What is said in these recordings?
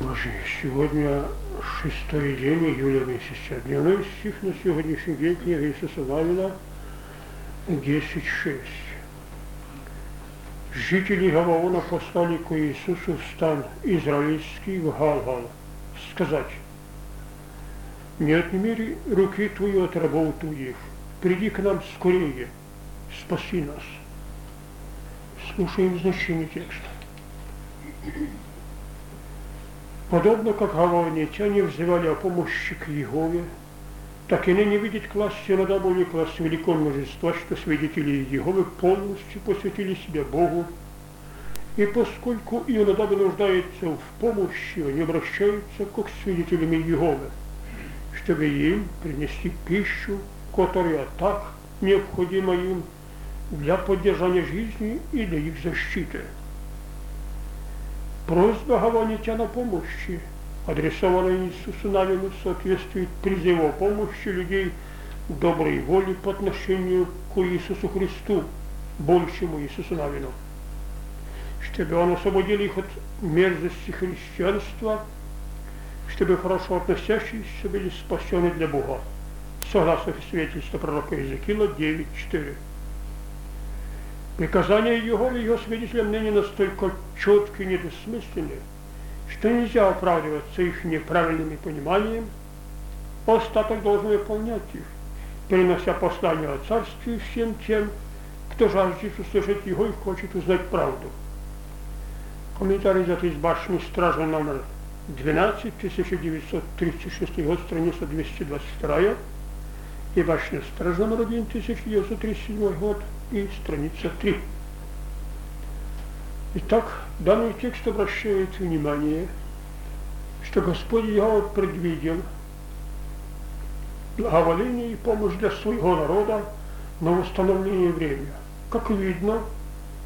Боже, сегодня шестой день июля месяца. Дневной стих на сегодняшний день книга Иисуса Навина 10.6. Жители Гаваона послали к Иисусу в стан израильский в Галгал сказать, «Не отними руки твои от рабов твоих, приди к нам скорее, спаси нас». Слушаем значение текста. Подобно как гаванитяне взывали о помощи к Егове, так и ныне видеть класс Синода более класс великого множества, что свидетели Еговы полностью посвятили себя Богу, и поскольку Ионадабы нуждается в помощи, они обращаются как свидетелями Еговы, чтобы им принести пищу, которая так необходима им для поддержания жизни и для их защиты. Просьба Гаванитяна помощи, адресованная Иисусу Навину, соответствует призыву о помощи людей доброй воли по отношению к Иисусу Христу, большему Иисусу Навину, чтобы Он освободил их от мерзости христианства, чтобы хорошо относящиеся были спасены для Бога, согласно свидетельству пророка Иезекиила 9.4. Приказания Иеговы и его свидетелям ныне настолько четкие и недосмысленны, что нельзя оправдываться их неправильным пониманием, остаток должен выполнять их, перенося послание о царстве всем тем, кто жаждет услышать его и хочет узнать правду. Комментарий взят из башни стражи номер 12, 1936 год, страница 222, и башня стражи номер 1, 1937 год, и страница 3. Итак, данный текст обращает внимание, что Господь Иова предвидел благоволение и помощь для своего народа на восстановление времени. Как видно,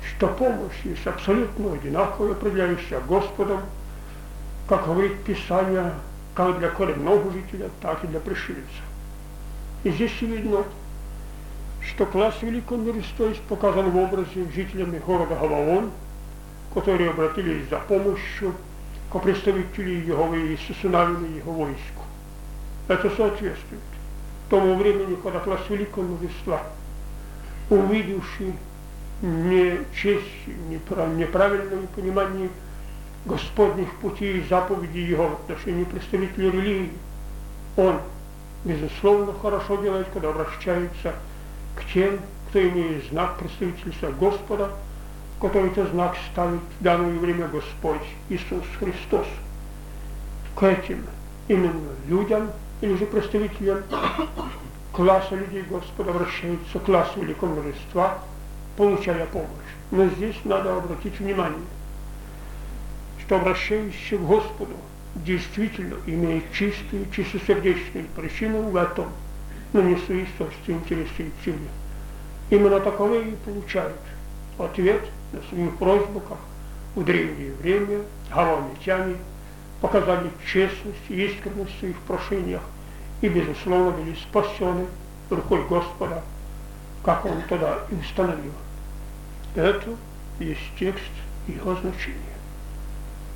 что помощь есть абсолютно одинаковая, определяющая Господом, как говорит Писание, как для коренного жителя, так и для пришельца. И здесь видно, что класс Великого Миристойс показан в образе жителями города Гаваон, которые обратились за помощью к представителю Еговы Иисусу Навину и его войску. Это соответствует тому времени, когда класс Великого Множества, увидевший нечесть, неправильное понимание Господних путей и заповедей Его в отношении представителей религии, он, безусловно, хорошо делает, когда обращается к тем, кто имеет знак представительства Господа, который этот знак ставит в данное время Господь Иисус Христос. К этим именно людям, или же представителям класса людей Господа обращается класс великого множества, получая помощь. Но здесь надо обратить внимание, что обращающийся к Господу действительно имеет чистую, чистосердечную причину в этом – но не свои собственные интересы и цели. Именно таковые и получают ответ на свою просьбу, как в древнее время гаванитяне показали честность и искренность в своих прошениях и, безусловно, были спасены рукой Господа, как Он тогда и установил. Это есть текст его значение.